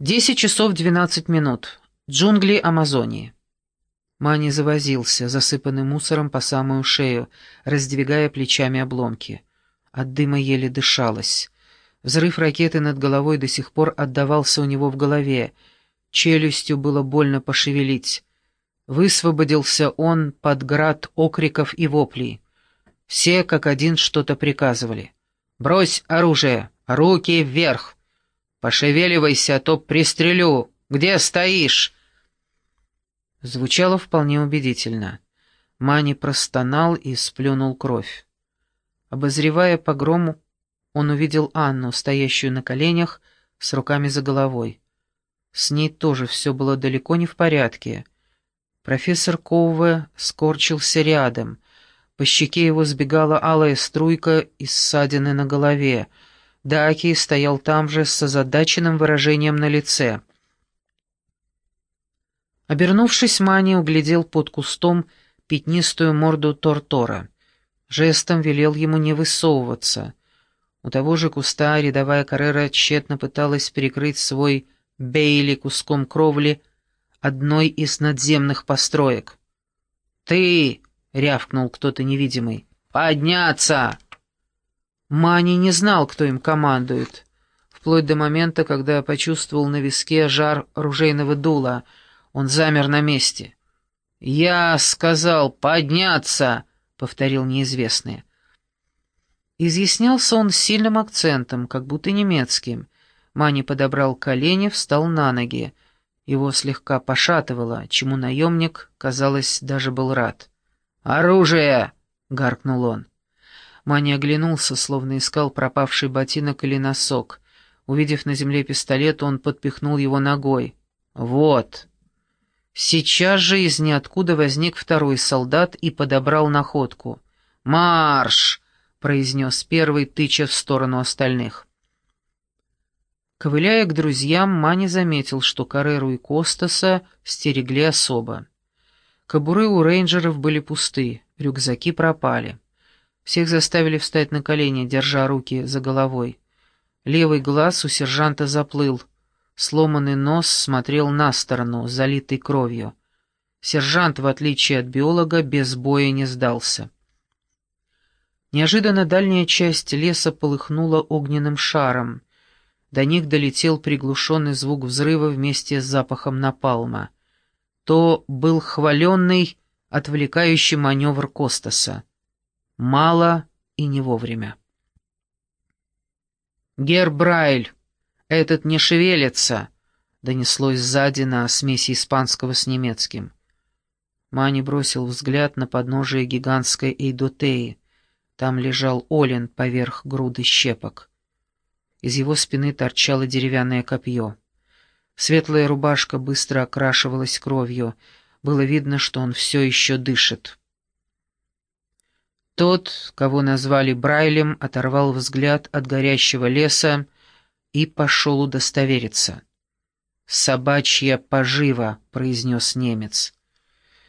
Десять часов двенадцать минут. Джунгли Амазонии. Мани завозился, засыпанный мусором по самую шею, раздвигая плечами обломки. От дыма еле дышалось. Взрыв ракеты над головой до сих пор отдавался у него в голове. Челюстью было больно пошевелить. Высвободился он под град окриков и воплей. Все как один что-то приказывали. «Брось оружие! Руки вверх!» «Пошевеливайся, а то пристрелю! Где стоишь?» Звучало вполне убедительно. Мани простонал и сплюнул кровь. Обозревая погрому, он увидел Анну, стоящую на коленях, с руками за головой. С ней тоже все было далеко не в порядке. Профессор Коуве скорчился рядом. По щеке его сбегала алая струйка из ссадины на голове — Даки стоял там же с озадаченным выражением на лице. Обернувшись, Мани углядел под кустом пятнистую морду Тортора. Жестом велел ему не высовываться. У того же куста рядовая Каррера тщетно пыталась перекрыть свой Бейли куском кровли одной из надземных построек. «Ты!» — рявкнул кто-то невидимый. «Подняться!» Мани не знал, кто им командует. Вплоть до момента, когда почувствовал на виске жар ружейного дула, он замер на месте. «Я сказал подняться!» — повторил неизвестный. Изъяснялся он сильным акцентом, как будто немецким. Мани подобрал колени, встал на ноги. Его слегка пошатывало, чему наемник, казалось, даже был рад. «Оружие!» — гаркнул он. Маня оглянулся, словно искал пропавший ботинок или носок. Увидев на земле пистолет, он подпихнул его ногой. «Вот!» Сейчас же из ниоткуда возник второй солдат и подобрал находку. «Марш!» — произнес первый, тыча в сторону остальных. Ковыляя к друзьям, Мани заметил, что Кареру и Костаса стерегли особо. Кобуры у рейнджеров были пусты, рюкзаки пропали. Всех заставили встать на колени, держа руки за головой. Левый глаз у сержанта заплыл. Сломанный нос смотрел на сторону, залитый кровью. Сержант, в отличие от биолога, без боя не сдался. Неожиданно дальняя часть леса полыхнула огненным шаром. До них долетел приглушенный звук взрыва вместе с запахом напалма. То был хваленный, отвлекающий маневр Костаса. Мало и не вовремя. «Гербрайль, этот не шевелится!» — донеслось сзади на смеси испанского с немецким. Мани бросил взгляд на подножие гигантской эйдотеи. Там лежал Олен поверх груды щепок. Из его спины торчало деревянное копье. Светлая рубашка быстро окрашивалась кровью. Было видно, что он все еще дышит. Тот, кого назвали Брайлем, оторвал взгляд от горящего леса и пошел удостовериться. «Собачья пожива», — произнес немец.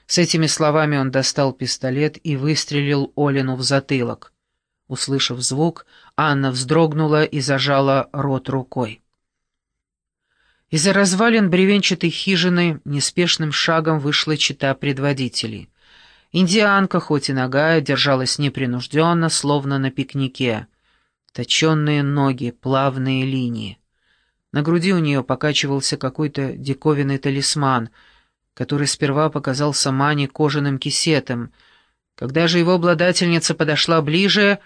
С этими словами он достал пистолет и выстрелил Олину в затылок. Услышав звук, Анна вздрогнула и зажала рот рукой. Из-за развалин бревенчатой хижины неспешным шагом вышла чита предводителей. Индианка, хоть и ногая, держалась непринужденно, словно на пикнике. Точенные ноги, плавные линии. На груди у нее покачивался какой-то диковинный талисман, который сперва показался Мане кожаным кисетом. Когда же его обладательница подошла ближе,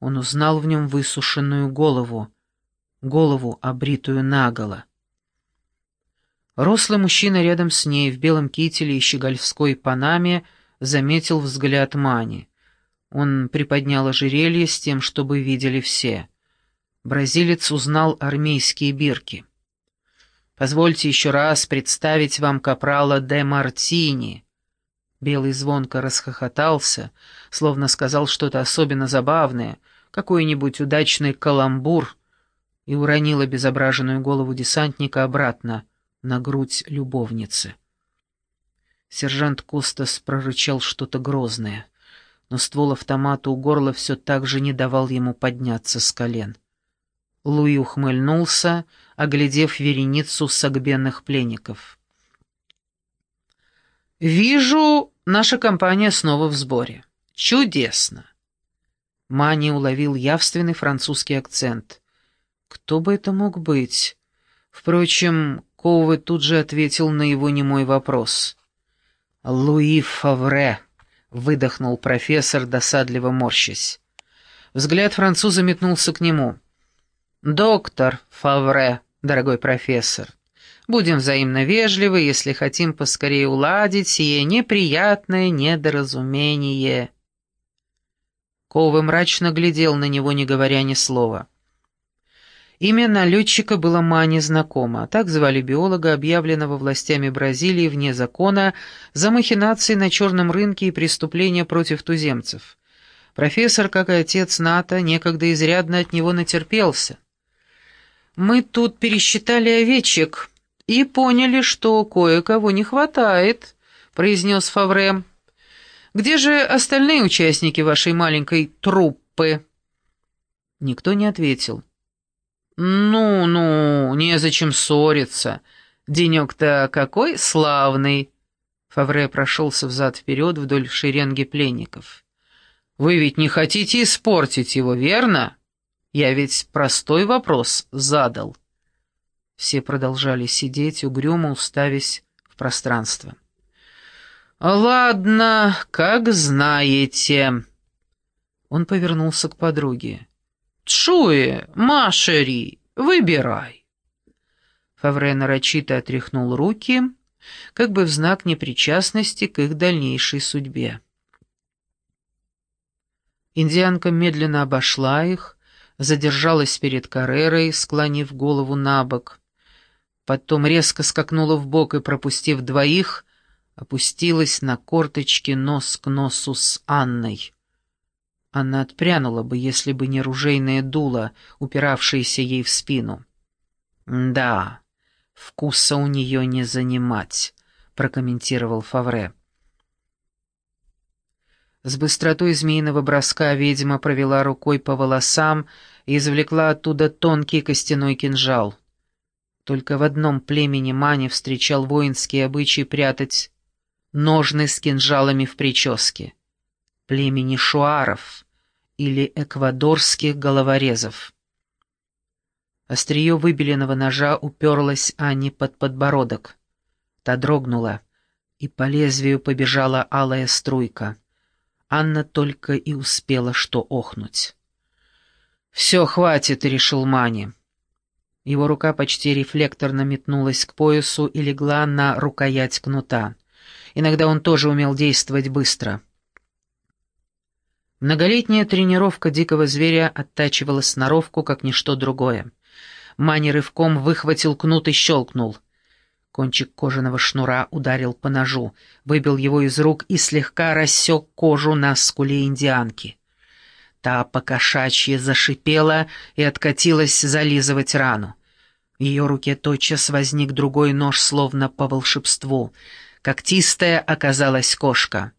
он узнал в нем высушенную голову, голову, обритую наголо. Рослый мужчина рядом с ней в белом кителе и щегольской панаме — заметил взгляд Мани. Он приподнял ожерелье с тем, чтобы видели все. Бразилец узнал армейские бирки. «Позвольте еще раз представить вам капрала де Мартини». Белый звонко расхохотался, словно сказал что-то особенно забавное, какой-нибудь удачный каламбур, и уронил обезображенную голову десантника обратно на грудь любовницы. Сержант Костас прорычал что-то грозное, но ствол автомата у горла все так же не давал ему подняться с колен. Луи ухмыльнулся, оглядев вереницу согбенных пленников. «Вижу, наша компания снова в сборе. Чудесно!» Мани уловил явственный французский акцент. «Кто бы это мог быть?» Впрочем, Коуве тут же ответил на его немой вопрос. «Луи Фавре», — выдохнул профессор, досадливо морщась. Взгляд француза метнулся к нему. «Доктор Фавре, дорогой профессор, будем взаимно вежливы, если хотим поскорее уладить сие неприятное недоразумение». Ковы мрачно глядел на него, не говоря ни слова. Имя налетчика было Мане знакомо. Так звали биолога, объявленного властями Бразилии вне закона за махинации на черном рынке и преступления против туземцев. Профессор, как и отец НАТО, некогда изрядно от него натерпелся. «Мы тут пересчитали овечек и поняли, что кое-кого не хватает», — произнес Фавре. «Где же остальные участники вашей маленькой труппы?» Никто не ответил. «Ну-ну, незачем ссориться. Денек-то какой славный!» Фавре прошелся взад-вперед вдоль шеренги пленников. «Вы ведь не хотите испортить его, верно? Я ведь простой вопрос задал». Все продолжали сидеть, угрюмо уставясь в пространство. «Ладно, как знаете». Он повернулся к подруге. «Чуе, Машери, выбирай!» Фавре нарочито отряхнул руки, как бы в знак непричастности к их дальнейшей судьбе. Индианка медленно обошла их, задержалась перед Каррерой, склонив голову на бок. Потом резко скакнула в бок и, пропустив двоих, опустилась на корточки нос к носу с Анной. Она отпрянула бы, если бы не ружейное дуло, упиравшееся ей в спину. «Да, вкуса у нее не занимать», — прокомментировал Фавре. С быстротой змеиного броска ведьма провела рукой по волосам и извлекла оттуда тонкий костяной кинжал. Только в одном племени Мани встречал воинские обычаи прятать ножны с кинжалами в прическе. Племени шуаров — или эквадорских головорезов. Острие выбеленного ножа уперлось Анне под подбородок. Та дрогнула, и по лезвию побежала алая струйка. Анна только и успела что охнуть. «Все, хватит», — решил Мани. Его рука почти рефлекторно метнулась к поясу и легла на рукоять кнута. Иногда он тоже умел действовать быстро — Многолетняя тренировка дикого зверя оттачивала сноровку, как ничто другое. Мани рывком выхватил кнут и щелкнул. Кончик кожаного шнура ударил по ножу, выбил его из рук и слегка рассек кожу на скуле индианки. Та покошачьи зашипела и откатилась зализывать рану. В ее руке тотчас возник другой нож, словно по волшебству. Когтистая оказалась кошка.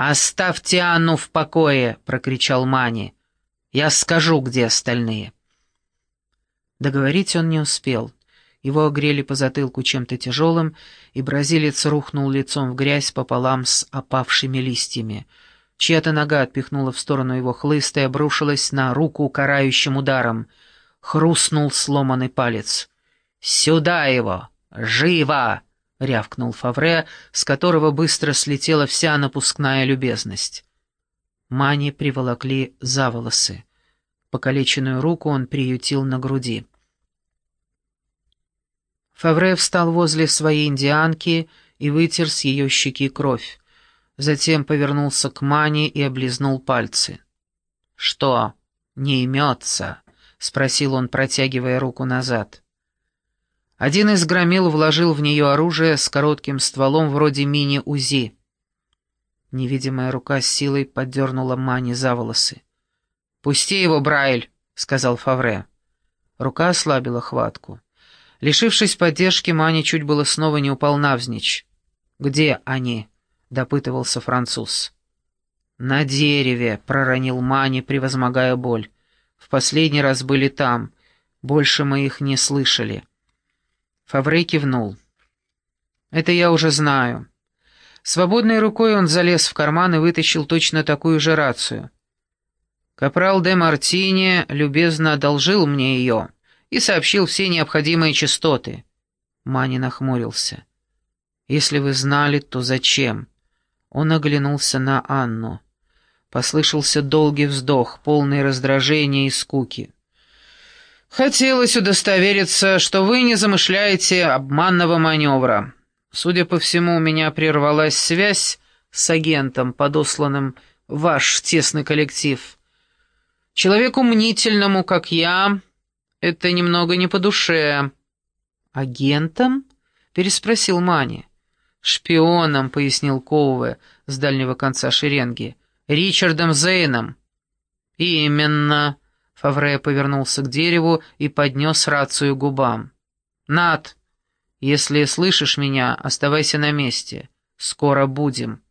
«Оставьте Анну в покое!» — прокричал Мани. «Я скажу, где остальные». Договорить он не успел. Его огрели по затылку чем-то тяжелым, и бразилец рухнул лицом в грязь пополам с опавшими листьями. Чья-то нога отпихнула в сторону его хлыста и обрушилась на руку карающим ударом. Хрустнул сломанный палец. «Сюда его! Живо!» — рявкнул Фавре, с которого быстро слетела вся напускная любезность. Мани приволокли за волосы. Покалеченную руку он приютил на груди. Фавре встал возле своей индианки и вытер с ее щеки кровь. Затем повернулся к Мани и облизнул пальцы. «Что, не имется?» — спросил он, протягивая руку назад. Один из громил вложил в нее оружие с коротким стволом вроде мини-УЗИ. Невидимая рука с силой поддернула Мани за волосы. «Пусти его, Брайль!» — сказал Фавре. Рука ослабила хватку. Лишившись поддержки, Мани чуть было снова не упал навзничь. «Где они?» — допытывался француз. «На дереве», — проронил Мани, превозмогая боль. «В последний раз были там. Больше мы их не слышали. Фаврей кивнул. «Это я уже знаю». Свободной рукой он залез в карман и вытащил точно такую же рацию. Капрал де Мартини любезно одолжил мне ее и сообщил все необходимые частоты. Мани нахмурился. «Если вы знали, то зачем?» Он оглянулся на Анну. Послышался долгий вздох, полный раздражения и скуки. «Хотелось удостовериться, что вы не замышляете обманного маневра. Судя по всему, у меня прервалась связь с агентом, подосланным ваш тесный коллектив. Человеку мнительному, как я, это немного не по душе». «Агентом?» — переспросил Мани. «Шпионом», — пояснил Коуве с дальнего конца шеренги. «Ричардом Зейном». «Именно», — Фавре повернулся к дереву и поднес рацию губам. «Над, если слышишь меня, оставайся на месте. Скоро будем».